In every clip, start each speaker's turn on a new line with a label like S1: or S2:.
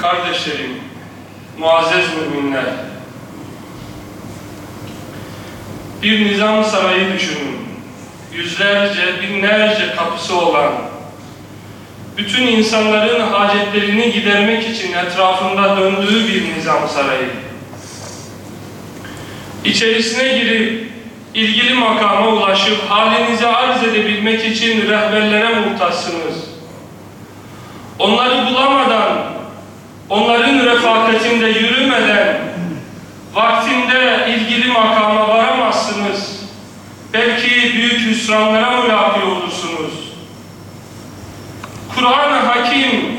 S1: kardeşlerim, muazzez müminler, bir nizam sarayı düşünün. Yüzlerce, binlerce kapısı olan, bütün insanların hacetlerini gidermek için etrafında döndüğü bir nizam sarayı. İçerisine girip, ilgili makama ulaşıp halinizi arz edebilmek için rehberlere muhtaçsınız. Onları bulamadan, onların refakatinde yürümeden, vaktinde ilgili makama varamazsınız. Belki büyük hüsranlara mülaki olursunuz. Kur'an-ı Hakim,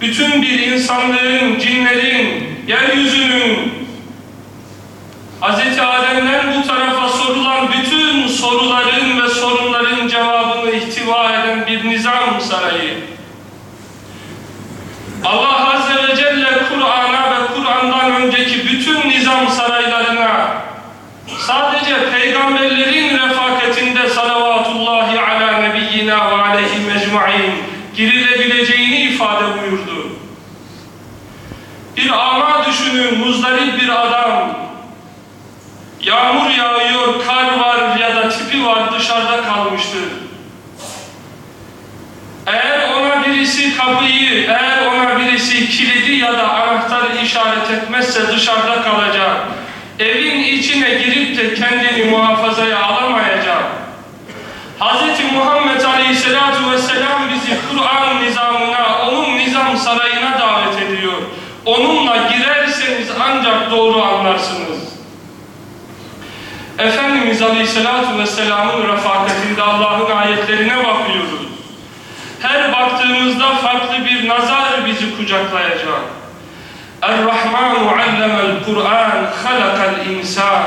S1: bütün bir insanlığın, cinlerin, yeryüzünün, Hz. Adem'den bu tarafa sorulan bütün soruların ve sorunların cevabını ihtiva eden bir nizam sarayı. Allah Azze ve Celle Kur'an'a ve Kur'an'dan önceki bütün nizam saraylarına sadece peygamberlerin refakatinde salavatullahi ala nebiyyina ve aleyhi mecmain girilebileceğini ifade buyurdu. Bir ama düşünün, muzdarip bir adam, yağmur yağıyor, kar var ya da tipi var dışarıda kalmıştır. Eğer ona birisi kapıyı, eğer ona birisi kilidi ya da anahtarı işaret etmezse dışarıda kalacak. Evin içine girip de kendini muhafazaya alamayacak. Hz. Muhammed Aleyhisselatu Vesselam bizi Kur'an nizamına, onun nizam sarayına davet ediyor. Onunla girerseniz ancak doğru anlarsınız. Efendimiz Aleyhisselatu Vesselam'ın refakatinde Allah'ın ayetlerine bakıyoruz. Her baktığımızda farklı bir nazar bizi kucaklayacak. Er-Rahmanu allemel Kur'an halakal insan.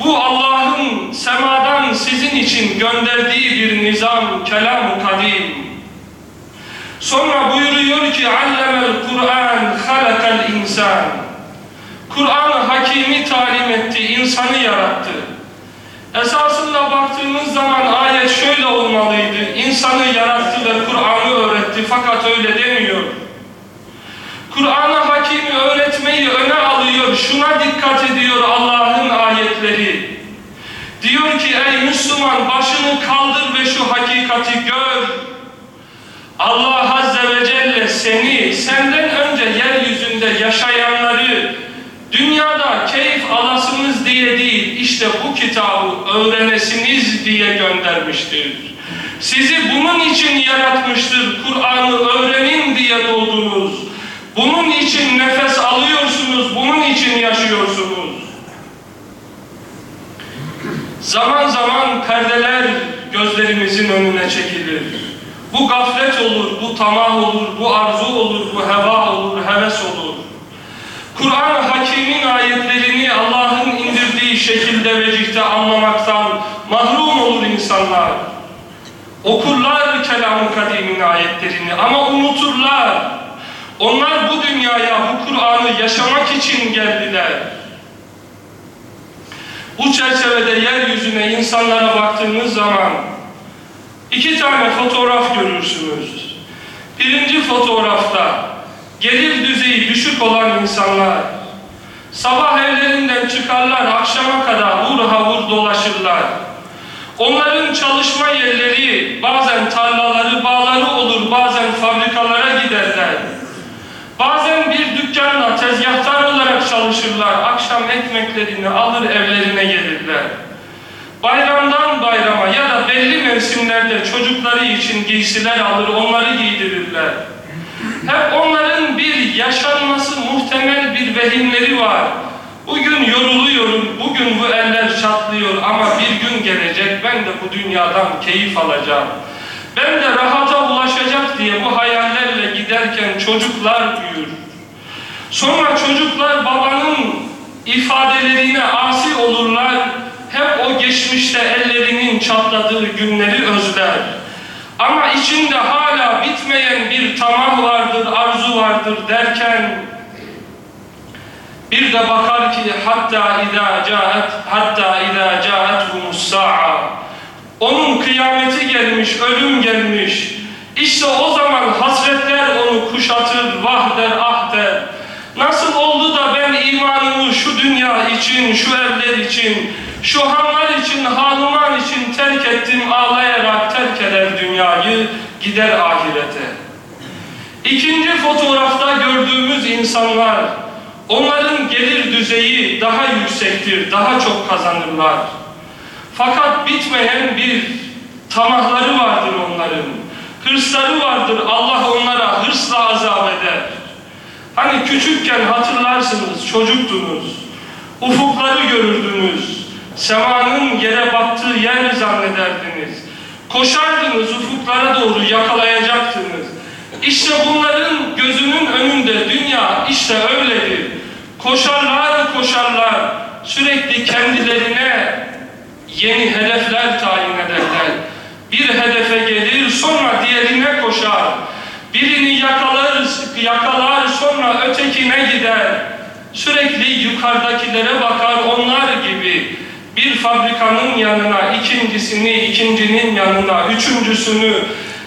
S1: Bu Allah'ın semadan sizin için gönderdiği bir nizam, kelam-ı kadim. Sonra buyuruyor ki allemel Kur'an halakal insan. Kur'an-ı Hakim'i talim etti, insanı yarattı. Esasında baktığımız zaman ayet şöyle olmalıydı. İnsanı yarattı ve Kur'an'ı öğretti fakat öyle demiyor. Kur'an-ı Hakim'i öğretmeyi öne alıyor. Şuna dikkat ediyor Allah'ın ayetleri. Diyor ki ey Müslüman başını kaldır ve şu hakikati gör. Allah Azze ve Celle seni senden önce yeryüzünde yaşayanları dünyada keyif alasınız diye değil işte bu kitabı öğrenesiniz diye göndermiştir. Sizi bunun için yaratmıştır. Kur'an'ı öğrenin diye doğdunuz. Bunun için nefes alıyorsunuz, bunun için yaşıyorsunuz. Zaman zaman perdeler gözlerimizin önüne çekilir. Bu gaflet olur, bu tamah olur, bu arzu olur, bu heva olur, heves olur. Kur'an-ı Hakim'in ayetlerini Allah'ın indirdiği şekilde vecihte anlamaktan mahrum olur insanlar. Okurlar kelam-ı kadimin ayetlerini ama unuturlar. Onlar bu dünyaya, bu Kur'an'ı yaşamak için geldiler. Bu çerçevede yeryüzüne insanlara baktığınız zaman iki tane fotoğraf görürsünüz. Birinci fotoğrafta gelir düzeyi düşük olan insanlar sabah evlerinden çıkarlar akşama kadar vur havur dolaşırlar. Onların çalışma yerleri bazen tarlaları, bağları olur, bazen fabrikalara giderler. Bazen bir dükkanla tezgahtar olarak çalışırlar. Akşam ekmeklerini alır evlerine gelirler. Bayramdan bayrama ya da belli mevsimlerde çocukları için giysiler alır, onları giydirirler. Hep onların bir yaşanması muhtemel bir vehimleri var. Bugün yoruluyorum, bugün bu eller çatlıyor ama bir gün gelecek ben de bu dünyadan keyif alacağım. Ben de rahata ulaşacak diye bu hayallerle giderken çocuklar büyür. Sonra çocuklar babanın ifadelerine asi olurlar. Hep o geçmişte ellerinin çatladığı günleri özler. Ama içinde hala bitmeyen bir tamah vardır, arzu vardır derken bir de bakar ki hatta idâ câet hatta idâ câethumus sa'a onun kıyameti gelmiş, ölüm gelmiş. İşte o zaman hasretler onu kuşatır, vah der, ah der. Nasıl oldu da ben imanımı şu dünya için, şu evler için, şu hanlar için, hanuman için terk ettim ağlayarak terk eder dünyayı, gider ahirete. İkinci fotoğrafta gördüğümüz insanlar, onların gelir düzeyi daha yüksektir, daha çok kazanırlar. Fakat bitmeyen bir tamahları vardır onların. Hırsları vardır. Allah onlara hırsla azap eder. Hani küçükken hatırlarsınız çocuktunuz. Ufukları görürdünüz. Semanın yere battığı yer zannederdiniz. Koşardınız ufuklara doğru yakalayacaktınız. İşte bunların gözünün önünde dünya işte öyledir. Koşarlar koşarlar. Sürekli kendilerine yeni hedefler tayin ederler. Bir hedefe gelir sonra diğerine koşar. Birini yakalar, yakalar sonra ötekine gider. Sürekli yukarıdakilere bakar onlar gibi. Bir fabrikanın yanına ikincisini, ikincinin yanına üçüncüsünü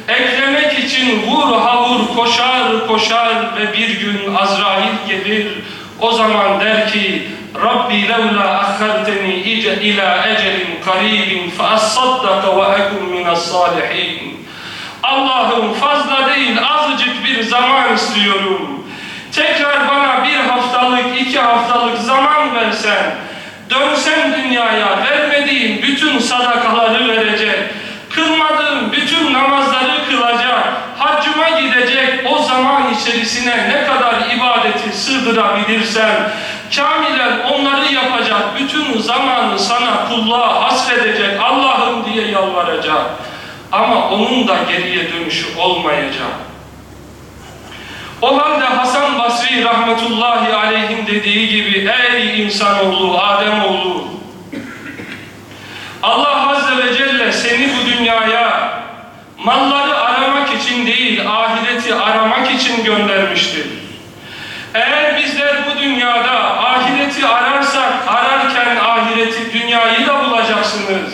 S1: eklemek için vur havur koşar koşar ve bir gün Azrail gelir. O zaman der ki Rabbi levla akharteni ila ecelin karibin fa assaddaka ve ekun minas salihin. Allah'ım fazla değil azıcık bir zaman istiyorum. Tekrar bana bir haftalık, iki haftalık zaman versen, dönsem dünyaya vermediğim bütün sadakaları verecek, kılmadığım bütün namazları kılacak, haccıma gidecek o zaman içerisine ne kadar ibadeti sığdırabilirsem, onları yapacak, bütün zamanı sana kulluğa hasredecek, Allah'ım diye yalvaracak. Ama onun da geriye dönüşü olmayacak. O halde Hasan Basri rahmetullahi aleyhin dediği gibi ey insanoğlu, Ademoğlu Allah Azze ve Celle seni bu dünyaya malları aramak için değil, ahireti aramak için göndermiştir. Eğer bizler bu dünyada ahireti ararsak, ararken ahireti, dünyayı da bulacaksınız.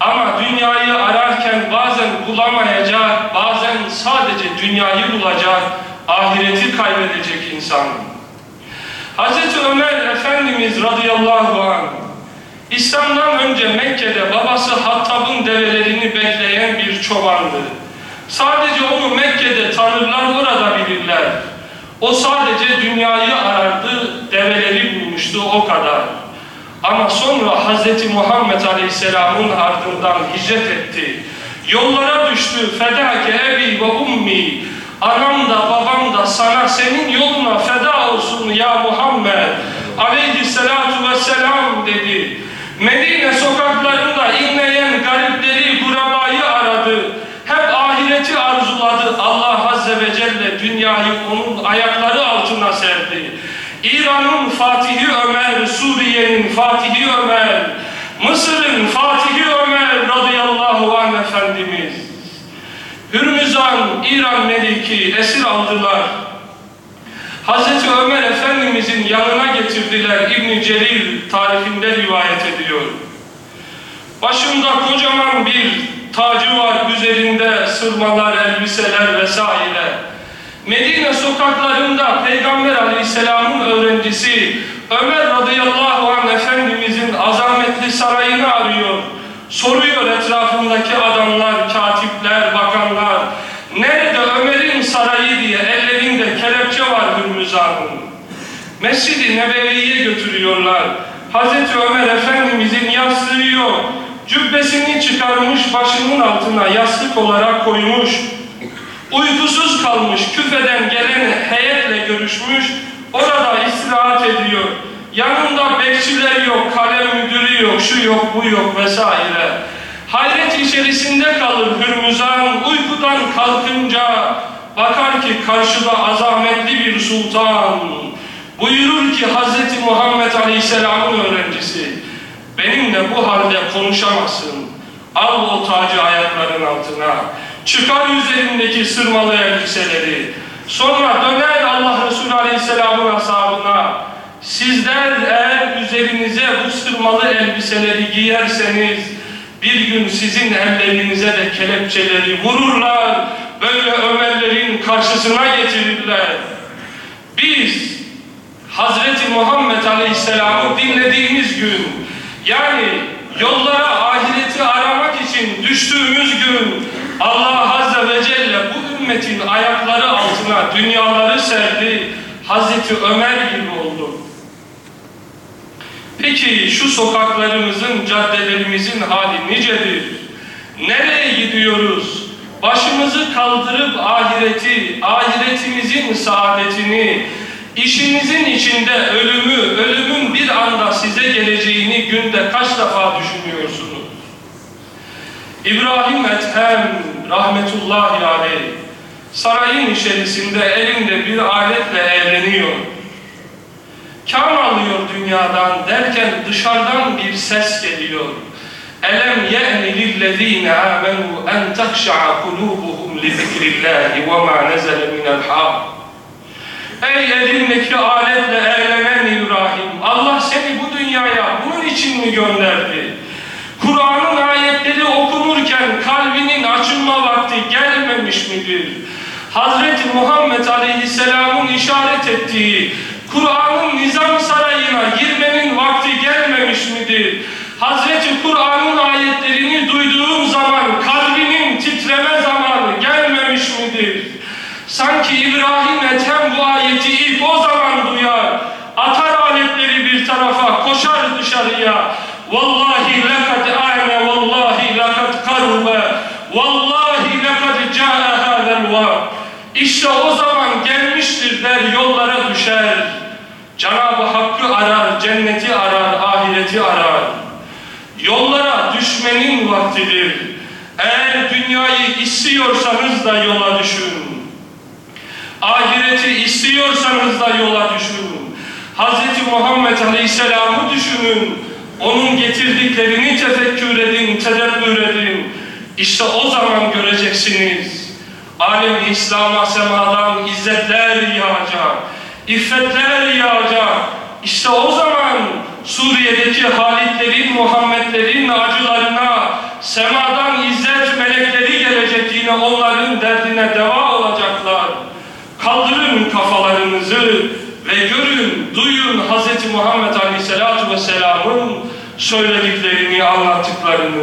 S1: Ama dünyayı ararken bazen bulamayacak, bazen sadece dünyayı bulacak, ahireti kaybedecek insan. Hz. Ömer Efendimiz radıyallahu anh, İslam'dan önce Mekke'de babası Hattab'ın develerini bekleyen bir çobandı. Sadece onu Mekke'de tanırlar, orada bilirler. O sadece dünyayı arardı, develeri bulmuştu o kadar. Ama sonra Hz. Muhammed Aleyhisselam'ın ardından hicret etti. Yollara düştü. Fedake ebi ve ummi. Anam da babam da sana senin yoluna feda olsun ya Muhammed. Aleyhisselatu vesselam dedi. Medine sokaklarında inleyen garipleri, arzuladı. Allah Azze ve Celle dünyayı onun ayakları altına serdi. İran'ın Fatihi Ömer, Suriye'nin Fatihi Ömer, Mısır'ın Fatihi Ömer radıyallahu anh Efendimiz. Hürmüzan, İran Meliki esir aldılar. Hazreti Ömer Efendimizin yanına getirdiler. İbn Celil tarihinde rivayet ediyor. Başında kocaman bir tacı var, üzerinde sırmalar, elbiseler vesaire. Medine sokaklarında Peygamber Aleyhisselam'ın öğrencisi Ömer radıyallahu anh Efendimizin azametli sarayını arıyor. Soruyor etrafındaki adamlar, katipler, bakanlar. Nerede Ömer'in sarayı diye ellerinde kelepçe var Hürmüzan'ın. Mescid-i Nebevi'ye götürüyorlar. Hazreti Ömer Efendimizin yastığı yok. Cübbesini çıkarmış başının altına yastık olarak koymuş. Uykusuz kalmış, küfeden gelen heyetle görüşmüş, orada istirahat ediyor. Yanında bekçiler yok, kalem müdürü yok, şu yok, bu yok vesaire. Hayret içerisinde kalır Hürmüzan, uykudan kalkınca bakar ki karşıda azametli bir sultan. Buyurur ki Hz. Muhammed Aleyhisselam'ın öğrencisi, benimle bu halde konuşamazsın. Al o tacı ayakların altına. Çıkar üzerindeki sırmalı elbiseleri. Sonra döner Allah Resulü Aleyhisselam'ın ashabına. Sizler eğer üzerinize bu sırmalı elbiseleri giyerseniz bir gün sizin ellerinize de kelepçeleri vururlar. böyle Ömerlerin karşısına getirirler. Biz Hazreti Muhammed Aleyhisselam'ı dinlediğimiz gün yani yollara ahireti aramak için düştüğümüz gün Allah Azze ve Celle bu ümmetin ayakları altına dünyaları serdi. Hazreti Ömer gibi oldu. Peki şu sokaklarımızın, caddelerimizin hali nicedir? Nereye gidiyoruz? Başımızı kaldırıp ahireti, ahiretimizin saadetini, işinizin içinde ölümü, ölümün bir anda size geleceğini günde kaç defa düşünüyorsunuz? İbrahim Ethem rahmetullahi aleyh sarayın içerisinde elinde bir aletle eğleniyor. Kâr alıyor dünyadan derken dışarıdan bir ses geliyor. Elem ye'ni lillezîne âmenû en tehşa'a kulûbuhum li zikrillâhi ve mâ nezele minel hâb. Ey elindeki aletle eğlenen İbrahim, Allah seni bu dünyaya bunun için mi gönderdi? Kur'an'ın ayetleri okunurken kalbinin açılma vakti gelmemiş midir? Hazreti Muhammed Aleyhisselam'ın işaret ettiği Kur'an'ın nizam sarayına girmenin vakti gelmemiş midir? Hazreti Kur'an'ın ayetlerini duyduğum zaman kalbinin titreme zamanı? Sanki İbrahim Ethem bu ayeti ilk o zaman duyar. Atar aletleri bir tarafa, koşar dışarıya. Vallahi lekad a'ne, vallahi lekad karube, vallahi lekad ca'e hâzel var. İşte o zaman gelmiştir der yollara düşer. Cenab-ı Hakk'ı arar, cenneti arar, ahireti arar. Yollara düşmenin vaktidir. Eğer dünyayı istiyorsanız da yola düşün. Ahireti istiyorsanız da yola düşün. Hz. Muhammed Aleyhisselam'ı düşünün. Onun getirdiklerini tefekkür edin, tedebbür edin. İşte o zaman göreceksiniz. Alem İslam'a semadan izzetler yağacak, iffetler yağacak. İşte o zaman Suriye'deki Halitlerin, Muhammedlerin acılarına semadan izzet melekleri gelecek yine onların derdine deva ve görün, duyun Hz. Muhammed Aleyhisselatü Vesselam'ın söylediklerini, anlattıklarını.